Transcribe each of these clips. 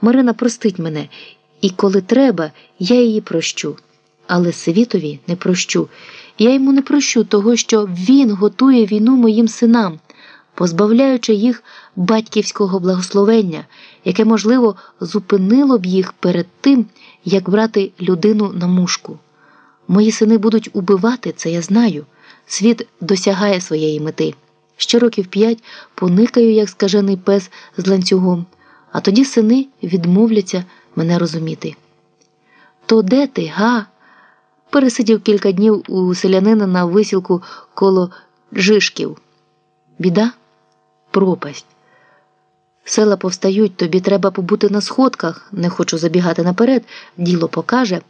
Марина простить мене, і коли треба, я її прощу. Але світові не прощу. Я йому не прощу того, що він готує війну моїм синам, позбавляючи їх батьківського благословення, яке, можливо, зупинило б їх перед тим, як брати людину на мушку. Мої сини будуть убивати, це я знаю. Світ досягає своєї мети. Ще років п'ять поникаю, як скажений пес з ланцюгом, а тоді сини відмовляться мене розуміти. То де ти, га? Пересидів кілька днів у селянина на висілку коло Жишків. Біда? Пропасть. Села повстають, тобі треба побути на сходках, не хочу забігати наперед, діло покаже.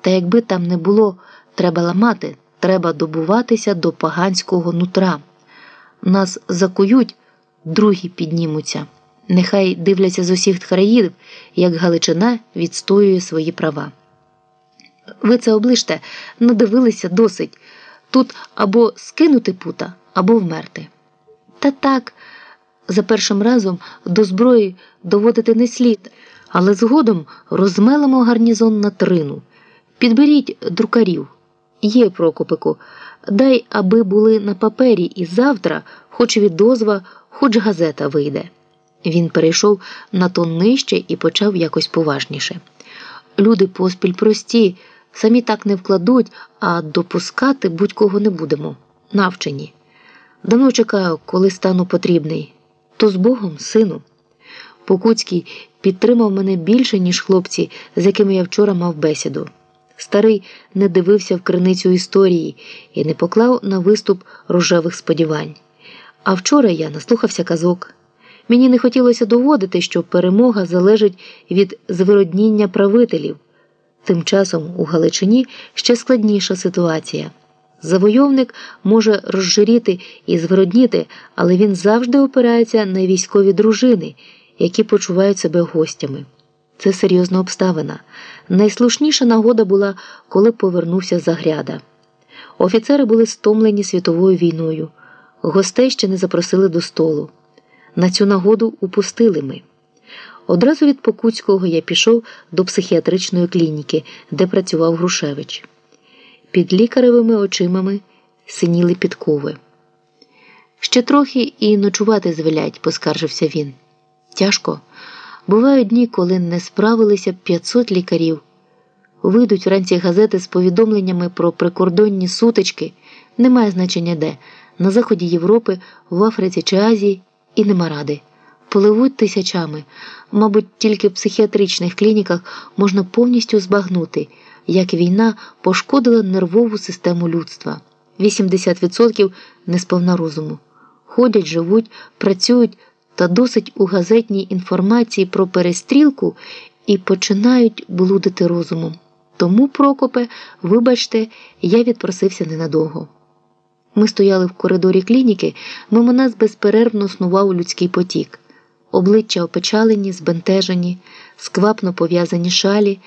Та якби там не було, треба ламати, треба добуватися до поганського нутра. Нас закують, другі піднімуться. Нехай дивляться з усіх країн, як Галичина відстоює свої права. Ви це оближте, надивилися досить. Тут або скинути пута, або вмерти. Та так, за першим разом до зброї доводити не слід, але згодом розмелимо гарнізон на трину. Підберіть друкарів. Є, Прокопику, дай, аби були на папері, і завтра, хоч відозва, хоч газета вийде. Він перейшов на тон нижче і почав якось поважніше. Люди поспіль прості, самі так не вкладуть, а допускати будь-кого не будемо. Навчені. Давно чекаю, коли стану потрібний. То з Богом, сину. Покуцький підтримав мене більше, ніж хлопці, з якими я вчора мав бесіду. Старий не дивився в криницю історії і не поклав на виступ рожевих сподівань. А вчора я наслухався казок. Мені не хотілося доводити, що перемога залежить від звиродніння правителів. Тим часом у Галичині ще складніша ситуація. Завойовник може розжиріти і звиродніти, але він завжди опирається на військові дружини, які почувають себе гостями. Це серйозна обставина. Найслушніша нагода була, коли повернувся Загряда. Офіцери були стомлені світовою війною, гостей ще не запросили до столу. На цю нагоду упустили ми. Одразу від Покуцького я пішов до психіатричної клініки, де працював Грушевич. Під лікаревими очимами синіли підкови. Ще трохи і ночувати звелять, поскаржився він. Тяжко. Бувають дні, коли не справилися 500 лікарів. Вийдуть вранці газети з повідомленнями про прикордонні сутички, немає значення де, на заході Європи, в Африці чи Азії, і нема ради. Поливуть тисячами. Мабуть, тільки в психіатричних клініках можна повністю збагнути, як війна пошкодила нервову систему людства. 80% не сповна розуму. Ходять, живуть, працюють та досить у газетній інформації про перестрілку і починають блудити розумом. Тому, Прокопе, вибачте, я відпросився ненадовго. Ми стояли в коридорі клініки, мимо нас безперервно снував людський потік, обличчя опечалені, збентежені, сквапно пов'язані шалі,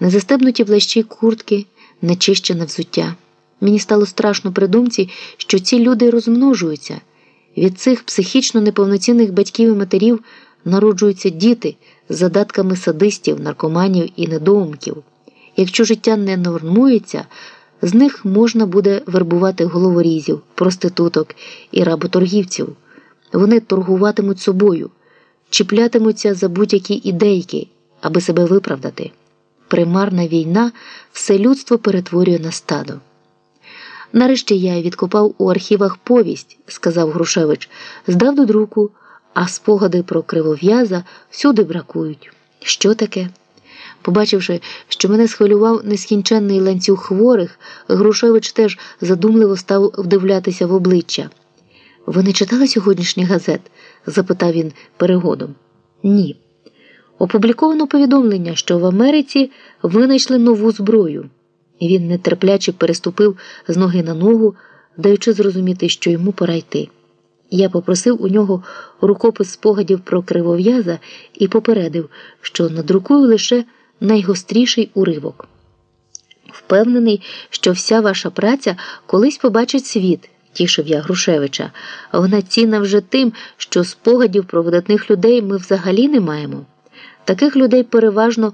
незастебнуті влащі куртки, нечищене взуття. Мені стало страшно при думці, що ці люди розмножуються. Від цих психічно неповноцінних батьків і матерів народжуються діти з задатками садистів, наркоманів і недоумків. Якщо життя не нормується, з них можна буде вербувати головорізів, проституток і работоргівців. Вони торгуватимуть собою, чіплятимуться за будь-які ідейки, аби себе виправдати. Примарна війна все людство перетворює на стадо. Нарешті я відкопав у архівах повість, сказав Грушевич, здав до друку, а спогади про кривов'яза всюди бракують. Що таке? Побачивши, що мене схвилював нескінченний ланцюг хворих, Грушевич теж задумливо став вдивлятися в обличчя. Ви не читали сьогоднішніх газет? запитав він перегодом. Ні. Опубліковано повідомлення, що в Америці винайшли нову зброю. Він нетерпляче переступив з ноги на ногу, даючи зрозуміти, що йому пора йти. Я попросив у нього рукопис спогадів про кривов'яза і попередив, що надрукую лише найгостріший уривок. Впевнений, що вся ваша праця колись побачить світ, тішив я Грушевича, вона цінна вже тим, що спогадів про видатних людей ми взагалі не маємо. Таких людей переважно